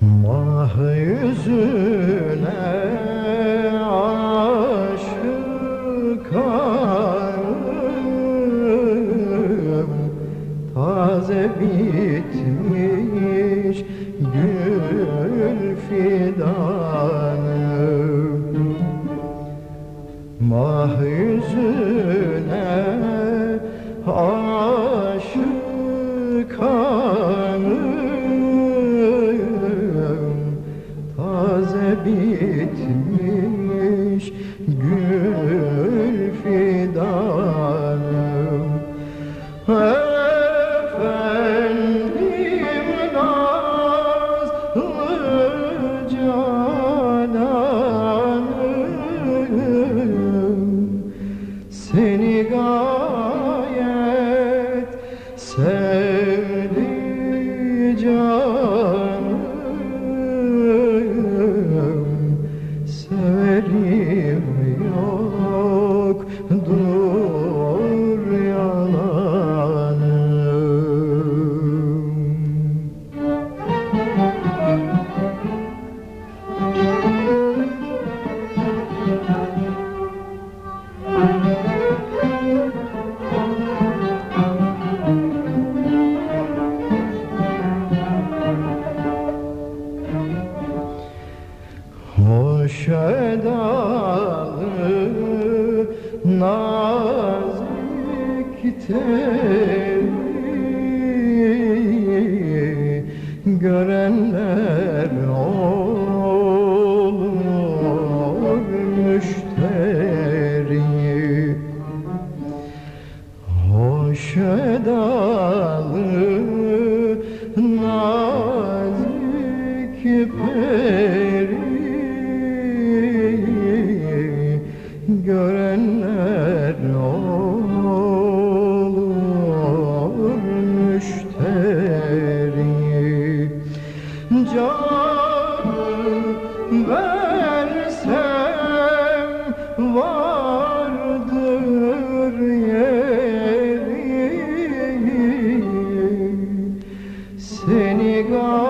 Mah yüzüne aşıkarım Taze bitmiş gül fidanım. Mah yüzüne aşıkarım bitmiş Hoş edalı nazik teli Görenler olur müşteri Hoş edalı Görenler olur müşteri Canım versem vardır yeri. Seni gayet